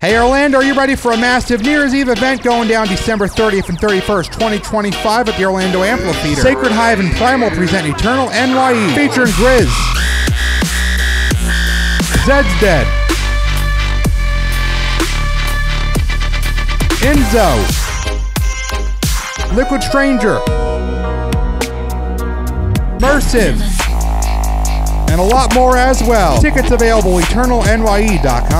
Hey Orlando, are you ready for a massive New Year's Eve event going down December 30th and 31st, 2025 at the Orlando Amphitheater? Sacred Hive and Primal present Eternal NYE featuring GRiZ, Zeds Dead, Enzo, Liquid Stranger, Mersiv, and a lot more as well. Tickets available eternalnye.com.